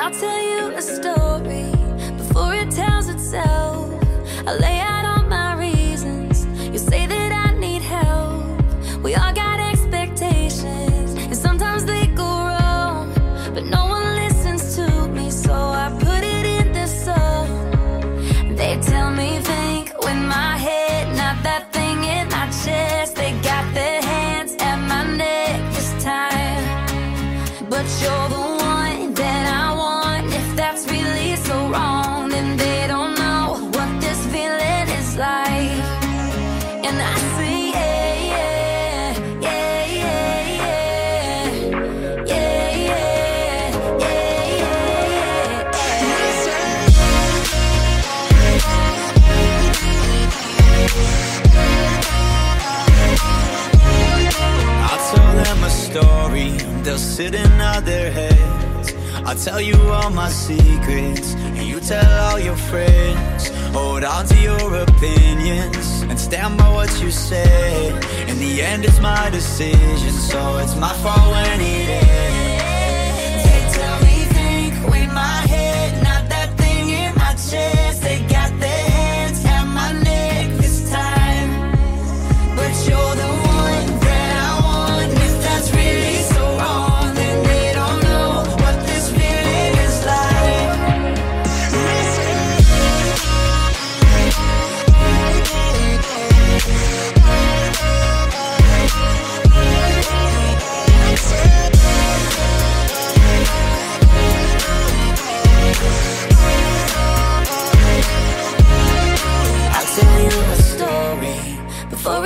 I'll tell you a story before it tells itself. I lay out all my reasons. You say that I need help. We all got expectations, and sometimes they go wrong. But no one listens to me, so I put it in this song. They tell me think with my head, not that thing in my chest. They got their hands at my neck this time. But you're the one that I And I say, yeah, yeah, yeah, yeah, yeah, yeah, yeah, yeah, yeah. I'll tell them a story, they'll sit and nod their heads. I'll tell you all my secrets, tell all your friends. Hold on to your opinions, and stand by what you say In the end, it's my decision, so it's my fault when it